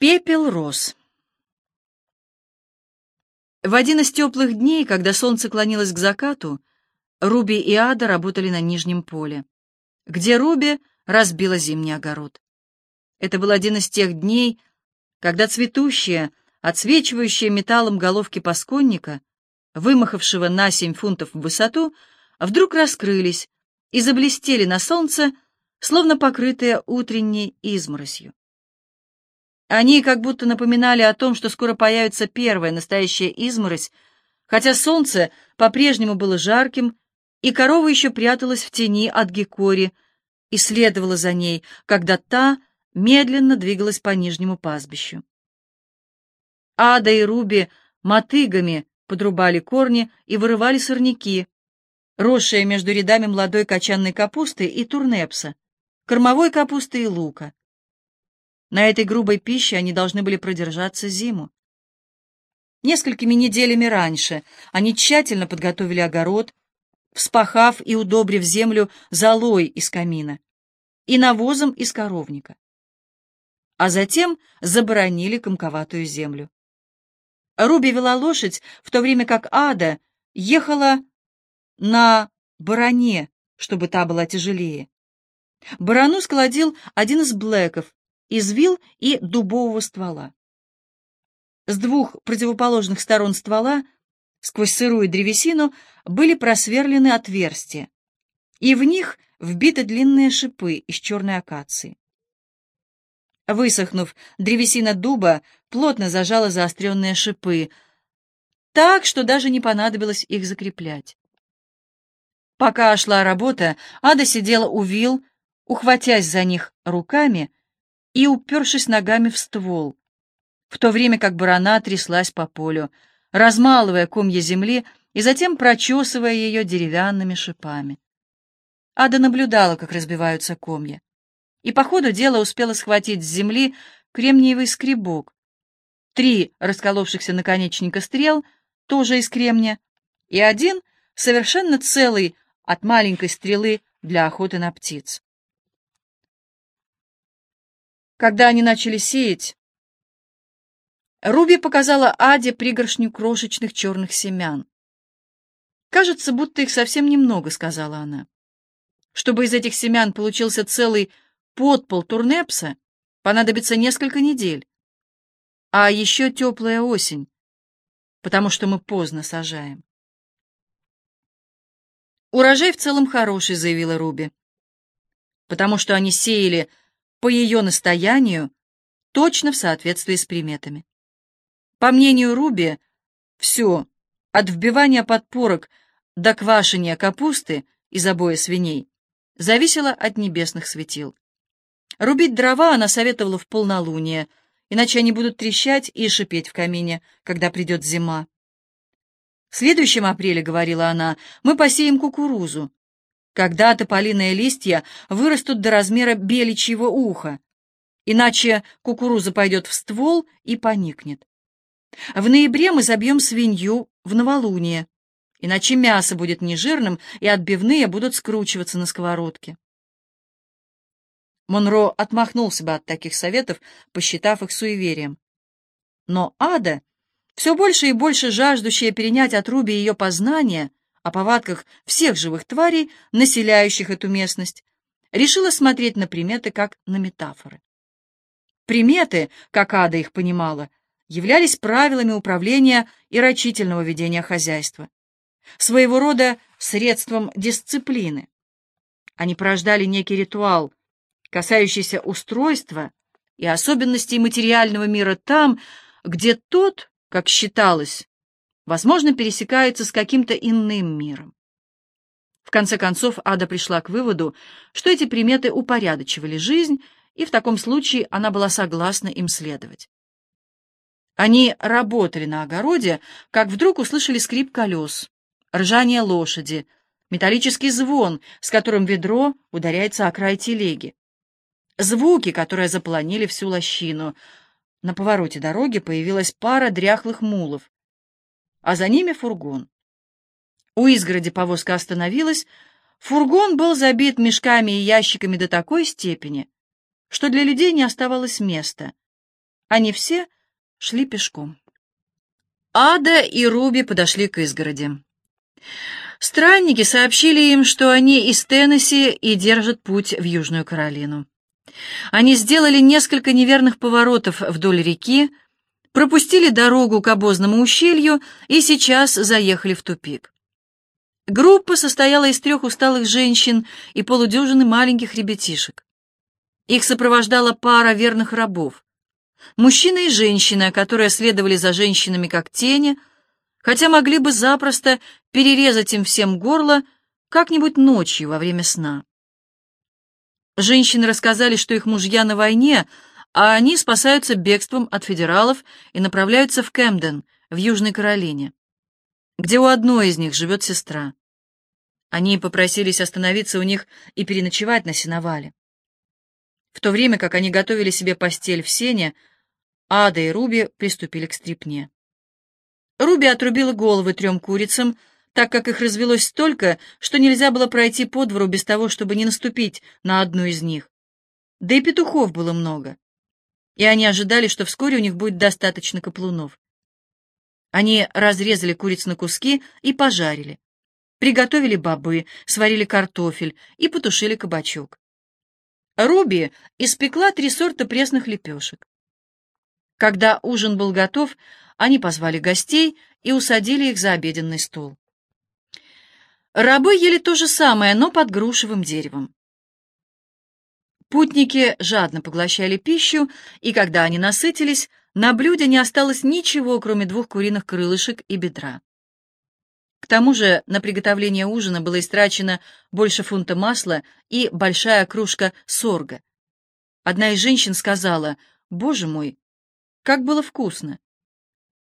Пепел рос. В один из теплых дней, когда солнце клонилось к закату, Руби и Ада работали на нижнем поле, где Руби разбила зимний огород. Это был один из тех дней, когда цветущие, отсвечивающие металлом головки пасконника, вымахавшего на семь фунтов в высоту, вдруг раскрылись и заблестели на солнце, словно покрытые утренней изморосью. Они как будто напоминали о том, что скоро появится первая настоящая изморозь, хотя солнце по-прежнему было жарким, и корова еще пряталась в тени от гекори и следовала за ней, когда та медленно двигалась по нижнему пастбищу. Ада и Руби мотыгами подрубали корни и вырывали сорняки, росшие между рядами молодой качанной капусты и турнепса, кормовой капусты и лука. На этой грубой пище они должны были продержаться зиму. Несколькими неделями раньше они тщательно подготовили огород, вспахав и удобрив землю золой из камина и навозом из коровника. А затем заборонили комковатую землю. Руби вела лошадь, в то время как Ада ехала на баране, чтобы та была тяжелее. Барану сколотил один из блэков, из вил и дубового ствола. С двух противоположных сторон ствола, сквозь сырую древесину, были просверлены отверстия, и в них вбиты длинные шипы из черной акации. Высохнув, древесина дуба плотно зажала заостренные шипы, так, что даже не понадобилось их закреплять. Пока шла работа, Ада сидела у вил, ухватясь за них руками и упершись ногами в ствол, в то время как барана тряслась по полю, размалывая комья земли и затем прочесывая ее деревянными шипами. Ада наблюдала, как разбиваются комья, и по ходу дела успела схватить с земли кремниевый скребок, три расколовшихся наконечника стрел, тоже из кремня, и один, совершенно целый от маленькой стрелы для охоты на птиц. Когда они начали сеять, Руби показала Аде пригоршню крошечных черных семян. «Кажется, будто их совсем немного», — сказала она. «Чтобы из этих семян получился целый подпол турнепса, понадобится несколько недель. А еще теплая осень, потому что мы поздно сажаем». «Урожай в целом хороший», — заявила Руби, «потому что они сеяли по ее настоянию, точно в соответствии с приметами. По мнению Руби, все, от вбивания подпорок до квашения капусты и забоя свиней, зависело от небесных светил. Рубить дрова она советовала в полнолуние, иначе они будут трещать и шипеть в камине, когда придет зима. В следующем апреле, говорила она, мы посеем кукурузу. Когда тополиные листья вырастут до размера беличьего уха, иначе кукуруза пойдет в ствол и поникнет. В ноябре мы забьем свинью в новолуние, иначе мясо будет нежирным, и отбивные будут скручиваться на сковородке. Монро отмахнулся бы от таких советов, посчитав их суеверием. Но Ада, все больше и больше жаждущая перенять от Руби ее познания, о повадках всех живых тварей, населяющих эту местность, решила смотреть на приметы как на метафоры. Приметы, как Ада их понимала, являлись правилами управления и рачительного ведения хозяйства, своего рода средством дисциплины. Они порождали некий ритуал, касающийся устройства и особенностей материального мира там, где тот, как считалось, возможно, пересекается с каким-то иным миром. В конце концов, Ада пришла к выводу, что эти приметы упорядочивали жизнь, и в таком случае она была согласна им следовать. Они работали на огороде, как вдруг услышали скрип колес, ржание лошади, металлический звон, с которым ведро ударяется о край телеги. Звуки, которые заполонили всю лощину. На повороте дороги появилась пара дряхлых мулов а за ними фургон. У изгороди повозка остановилась, фургон был забит мешками и ящиками до такой степени, что для людей не оставалось места, Они все шли пешком. Ада и Руби подошли к изгороди. Странники сообщили им, что они из Теннесси и держат путь в Южную Каролину. Они сделали несколько неверных поворотов вдоль реки, пропустили дорогу к обозному ущелью и сейчас заехали в тупик. Группа состояла из трех усталых женщин и полудюжины маленьких ребятишек. Их сопровождала пара верных рабов. Мужчина и женщина, которые следовали за женщинами как тени, хотя могли бы запросто перерезать им всем горло как-нибудь ночью во время сна. Женщины рассказали, что их мужья на войне, а они спасаются бегством от федералов и направляются в Кэмден, в Южной Каролине, где у одной из них живет сестра. Они попросились остановиться у них и переночевать на сеновале. В то время как они готовили себе постель в сене, Ада и Руби приступили к стрипне. Руби отрубила головы трем курицам, так как их развелось столько, что нельзя было пройти по двору без того, чтобы не наступить на одну из них. Да и петухов было много. И они ожидали, что вскоре у них будет достаточно каплунов. Они разрезали куриц на куски и пожарили. Приготовили бобы, сварили картофель и потушили кабачок. Руби испекла три сорта пресных лепешек. Когда ужин был готов, они позвали гостей и усадили их за обеденный стол. Рабы ели то же самое, но под грушевым деревом. Путники жадно поглощали пищу, и когда они насытились, на блюде не осталось ничего, кроме двух куриных крылышек и бедра. К тому же на приготовление ужина было истрачено больше фунта масла и большая кружка сорга. Одна из женщин сказала, «Боже мой, как было вкусно!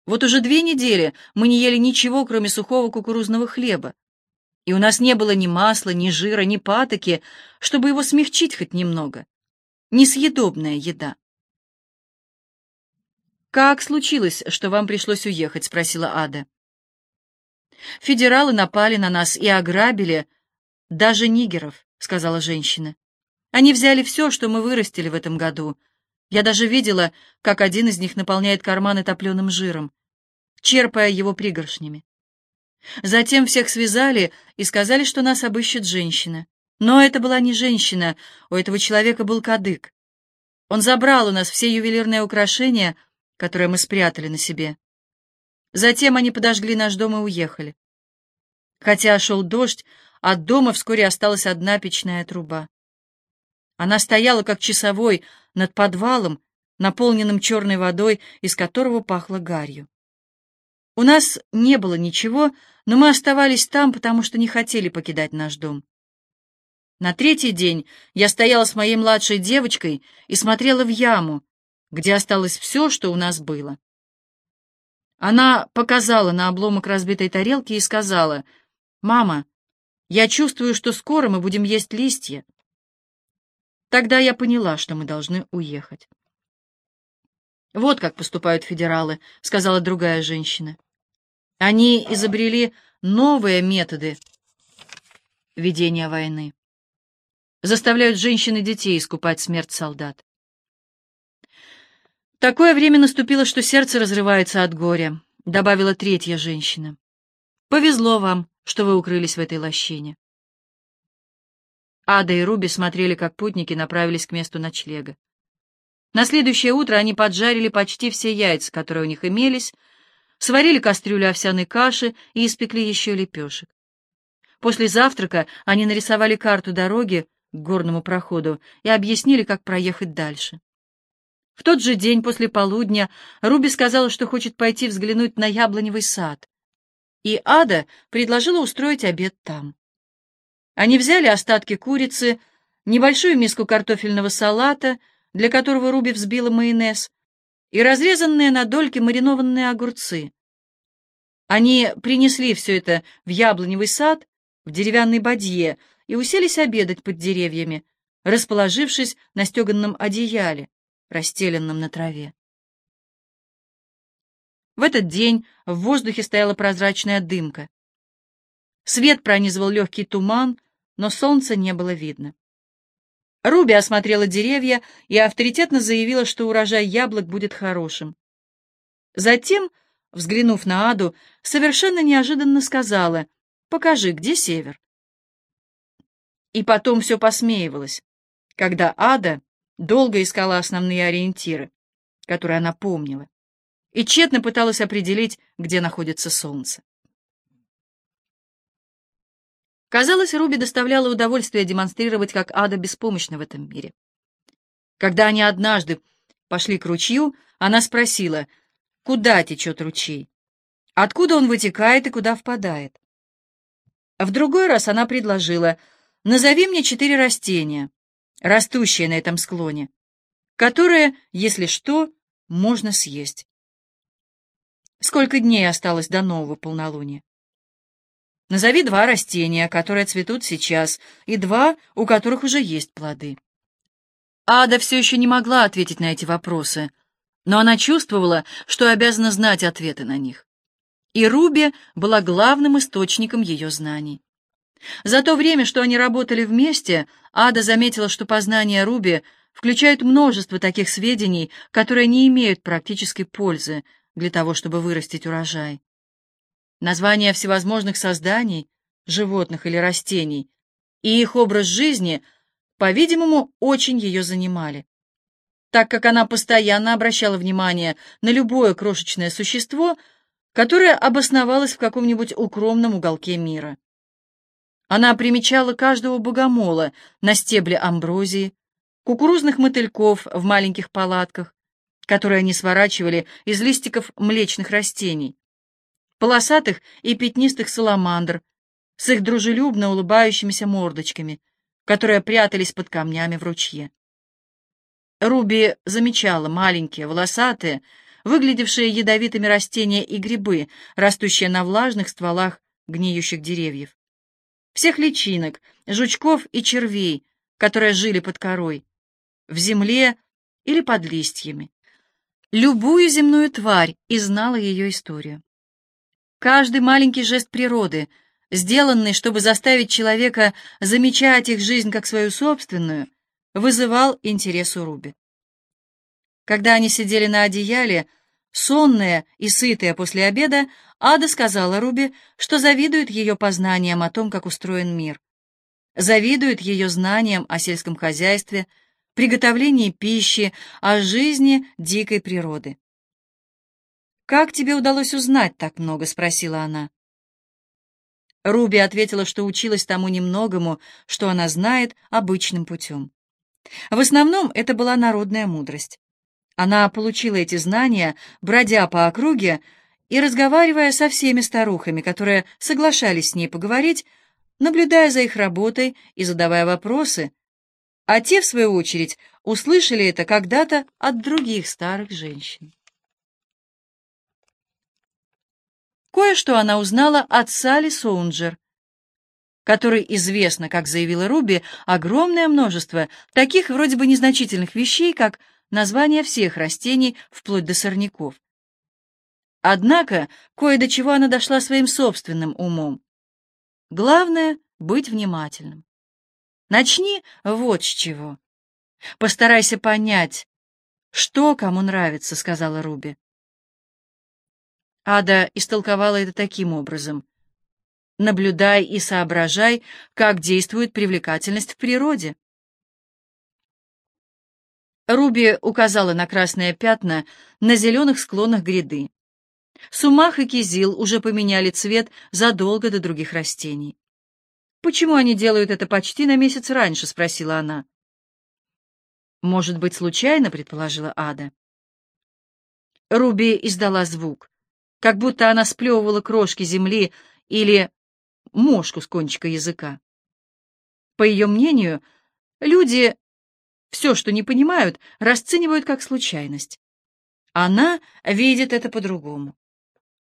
Вот уже две недели мы не ели ничего, кроме сухого кукурузного хлеба, и у нас не было ни масла, ни жира, ни патоки, чтобы его смягчить хоть немного. Несъедобная еда. «Как случилось, что вам пришлось уехать?» — спросила Ада. «Федералы напали на нас и ограбили даже нигеров», — сказала женщина. «Они взяли все, что мы вырастили в этом году, я даже видела, как один из них наполняет карманы топленым жиром, черпая его пригоршнями. Затем всех связали и сказали, что нас обыщет женщина. Но это была не женщина, у этого человека был кадык. Он забрал у нас все ювелирные украшения, которые мы спрятали на себе. Затем они подожгли наш дом и уехали. Хотя шел дождь, от дома вскоре осталась одна печная труба. Она стояла, как часовой, над подвалом, наполненным черной водой, из которого пахло гарью. У нас не было ничего, но мы оставались там, потому что не хотели покидать наш дом. На третий день я стояла с моей младшей девочкой и смотрела в яму, где осталось все, что у нас было. Она показала на обломок разбитой тарелки и сказала, «Мама, я чувствую, что скоро мы будем есть листья. Тогда я поняла, что мы должны уехать. «Вот как поступают федералы», — сказала другая женщина. «Они изобрели новые методы ведения войны. Заставляют женщин и детей искупать смерть солдат. Такое время наступило, что сердце разрывается от горя», — добавила третья женщина. «Повезло вам, что вы укрылись в этой лощине». Ада и Руби смотрели, как путники направились к месту ночлега. На следующее утро они поджарили почти все яйца, которые у них имелись, сварили кастрюлю овсяной каши и испекли еще лепешек. После завтрака они нарисовали карту дороги к горному проходу и объяснили, как проехать дальше. В тот же день после полудня Руби сказала, что хочет пойти взглянуть на яблоневый сад, и Ада предложила устроить обед там. Они взяли остатки курицы, небольшую миску картофельного салата, для которого Руби взбила майонез, и разрезанные на дольки маринованные огурцы. Они принесли все это в яблоневый сад, в деревянной бадье, и уселись обедать под деревьями, расположившись на стеганном одеяле, расстеленном на траве. В этот день в воздухе стояла прозрачная дымка. Свет пронизывал легкий туман, но солнца не было видно. Руби осмотрела деревья и авторитетно заявила, что урожай яблок будет хорошим. Затем, взглянув на Аду, совершенно неожиданно сказала «Покажи, где север?» И потом все посмеивалась, когда Ада долго искала основные ориентиры, которые она помнила, и тщетно пыталась определить, где находится солнце. Казалось, Руби доставляло удовольствие демонстрировать, как Ада беспомощна в этом мире. Когда они однажды пошли к ручью, она спросила, куда течет ручей, откуда он вытекает и куда впадает. В другой раз она предложила, назови мне четыре растения, растущие на этом склоне, которые, если что, можно съесть. Сколько дней осталось до нового полнолуния? Назови два растения, которые цветут сейчас, и два, у которых уже есть плоды. Ада все еще не могла ответить на эти вопросы, но она чувствовала, что обязана знать ответы на них. И Руби была главным источником ее знаний. За то время, что они работали вместе, Ада заметила, что познания Руби включают множество таких сведений, которые не имеют практической пользы для того, чтобы вырастить урожай. Названия всевозможных созданий, животных или растений, и их образ жизни, по-видимому, очень ее занимали, так как она постоянно обращала внимание на любое крошечное существо, которое обосновалось в каком-нибудь укромном уголке мира. Она примечала каждого богомола на стебле амброзии, кукурузных мотыльков в маленьких палатках, которые они сворачивали из листиков млечных растений, полосатых и пятнистых саламандр с их дружелюбно улыбающимися мордочками, которые прятались под камнями в ручье. Руби замечала маленькие, волосатые, выглядевшие ядовитыми растения и грибы, растущие на влажных стволах гниющих деревьев. Всех личинок, жучков и червей, которые жили под корой, в земле или под листьями. Любую земную тварь и знала ее историю. Каждый маленький жест природы, сделанный, чтобы заставить человека замечать их жизнь как свою собственную, вызывал интерес у Руби. Когда они сидели на одеяле, сонные и сытые после обеда, Ада сказала Руби, что завидует ее познаниям о том, как устроен мир. Завидует ее знаниям о сельском хозяйстве, приготовлении пищи, о жизни дикой природы. «Как тебе удалось узнать так много?» — спросила она. Руби ответила, что училась тому немногому, что она знает обычным путем. В основном это была народная мудрость. Она получила эти знания, бродя по округе и разговаривая со всеми старухами, которые соглашались с ней поговорить, наблюдая за их работой и задавая вопросы, а те, в свою очередь, услышали это когда-то от других старых женщин. Кое-что она узнала от Салли Соунджер, которой известно, как заявила Руби, огромное множество таких вроде бы незначительных вещей, как название всех растений вплоть до сорняков. Однако кое до чего она дошла своим собственным умом. Главное — быть внимательным. Начни вот с чего. Постарайся понять, что кому нравится, — сказала Руби. Ада истолковала это таким образом. Наблюдай и соображай, как действует привлекательность в природе. Руби указала на красные пятна на зеленых склонах гряды. Сумах и кизил уже поменяли цвет задолго до других растений. «Почему они делают это почти на месяц раньше?» — спросила она. «Может быть, случайно?» — предположила Ада. Руби издала звук как будто она сплевывала крошки земли или мошку с кончика языка. По ее мнению, люди все, что не понимают, расценивают как случайность. Она видит это по-другому.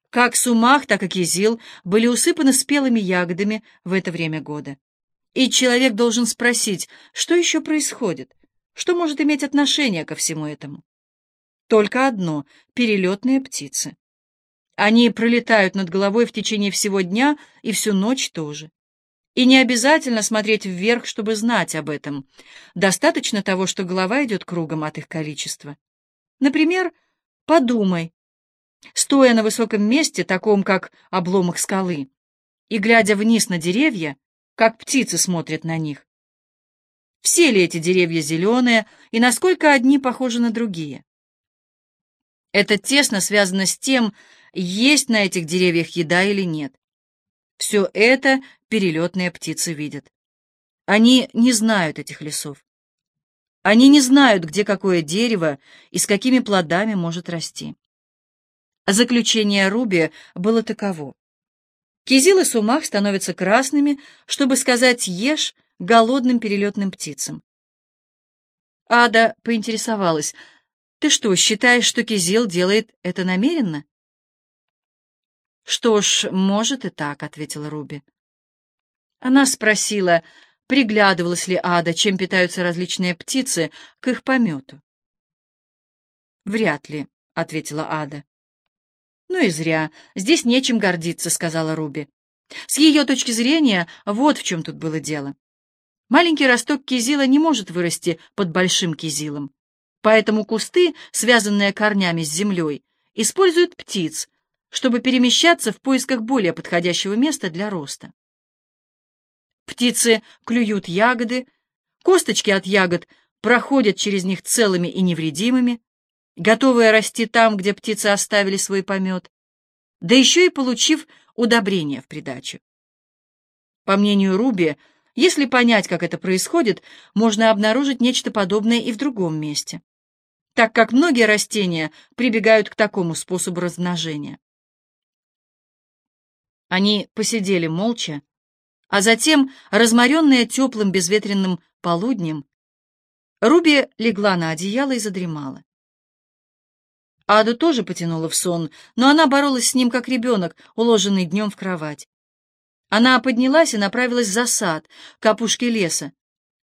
Как Сумах, так и Кизил были усыпаны спелыми ягодами в это время года. И человек должен спросить, что еще происходит, что может иметь отношение ко всему этому. Только одно — перелетные птицы. Они пролетают над головой в течение всего дня и всю ночь тоже. И не обязательно смотреть вверх, чтобы знать об этом. Достаточно того, что голова идет кругом от их количества. Например, подумай, стоя на высоком месте, таком как обломок скалы, и глядя вниз на деревья, как птицы смотрят на них. Все ли эти деревья зеленые, и насколько одни похожи на другие? Это тесно связано с тем, есть на этих деревьях еда или нет. Все это перелетные птицы видят. Они не знают этих лесов. Они не знают, где какое дерево и с какими плодами может расти. Заключение Руби было таково. Кизил и сумах становятся красными, чтобы сказать «ешь» голодным перелетным птицам. Ада поинтересовалась, «Ты что, считаешь, что Кизил делает это намеренно?» «Что ж, может и так», — ответила Руби. Она спросила, приглядывалась ли Ада, чем питаются различные птицы, к их помету. «Вряд ли», — ответила Ада. «Ну и зря. Здесь нечем гордиться», — сказала Руби. С ее точки зрения, вот в чем тут было дело. Маленький росток кизила не может вырасти под большим кизилом. Поэтому кусты, связанные корнями с землей, используют птиц, чтобы перемещаться в поисках более подходящего места для роста. Птицы клюют ягоды, косточки от ягод проходят через них целыми и невредимыми, готовые расти там, где птицы оставили свой помет, да еще и получив удобрения в придачу. По мнению Руби, если понять, как это происходит, можно обнаружить нечто подобное и в другом месте, так как многие растения прибегают к такому способу размножения. Они посидели молча, а затем, разморенная теплым безветренным полуднем, Руби легла на одеяло и задремала. Аду тоже потянула в сон, но она боролась с ним, как ребенок, уложенный днем в кровать. Она поднялась и направилась за сад, к опушке леса,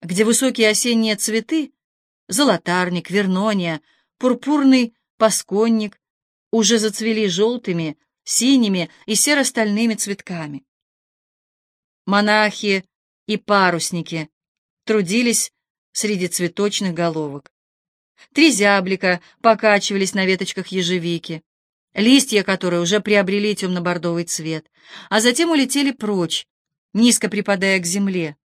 где высокие осенние цветы — золотарник, вернония, пурпурный пасконник — уже зацвели желтыми, синими и серо-стальными цветками. Монахи и парусники трудились среди цветочных головок. Три зяблика покачивались на веточках ежевики, листья которой уже приобрели темно-бордовый цвет, а затем улетели прочь, низко припадая к земле.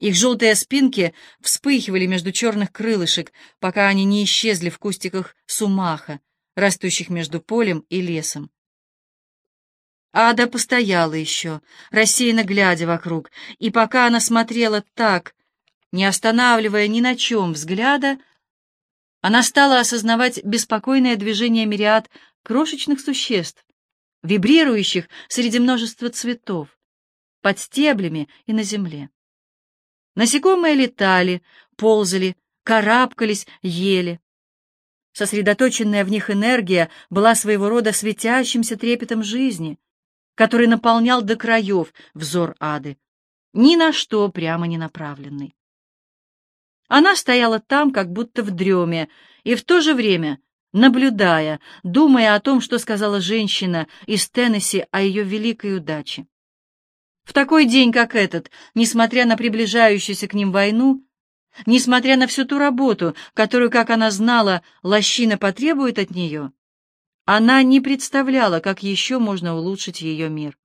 Их желтые спинки вспыхивали между черных крылышек, пока они не исчезли в кустиках сумаха, растущих между полем и лесом. Ада постояла еще, рассеянно глядя вокруг, и пока она смотрела так, не останавливая ни на чем взгляда, она стала осознавать беспокойное движение мириад крошечных существ, вибрирующих среди множества цветов, под стеблями и на земле. Насекомые летали, ползали, карабкались, ели. Сосредоточенная в них энергия была своего рода светящимся трепетом жизни, который наполнял до краев взор ады, ни на что прямо не направленный. Она стояла там, как будто в дреме, и в то же время, наблюдая, думая о том, что сказала женщина из Теннесси о ее великой удаче. В такой день, как этот, несмотря на приближающуюся к ним войну, несмотря на всю ту работу, которую, как она знала, лощина потребует от нее, она не представляла, как еще можно улучшить ее мир.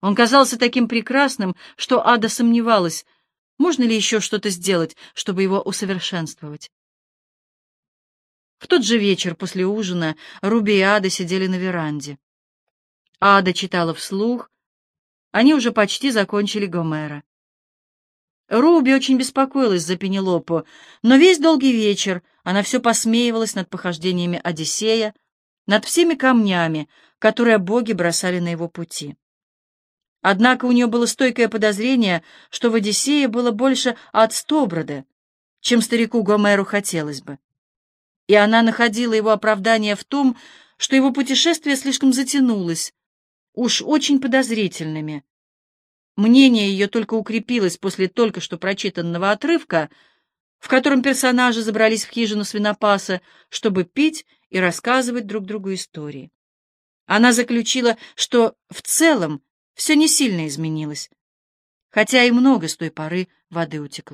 Он казался таким прекрасным, что Ада сомневалась, можно ли еще что-то сделать, чтобы его усовершенствовать? В тот же вечер после ужина Руби и Ада сидели на веранде. Ада читала вслух. Они уже почти закончили Гомера. Руби очень беспокоилась за Пенелопу, но весь долгий вечер она все посмеивалась над похождениями Одиссея, над всеми камнями, которые боги бросали на его пути. Однако у нее было стойкое подозрение, что в Одиссее было больше от Стоброда, чем старику Гомеру хотелось бы. И она находила его оправдание в том, что его путешествие слишком затянулось, уж очень подозрительными. Мнение ее только укрепилось после только что прочитанного отрывка, в котором персонажи забрались в хижину свинопаса, чтобы пить и рассказывать друг другу истории. Она заключила, что в целом все не сильно изменилось. хотя и много с той поры воды утекло.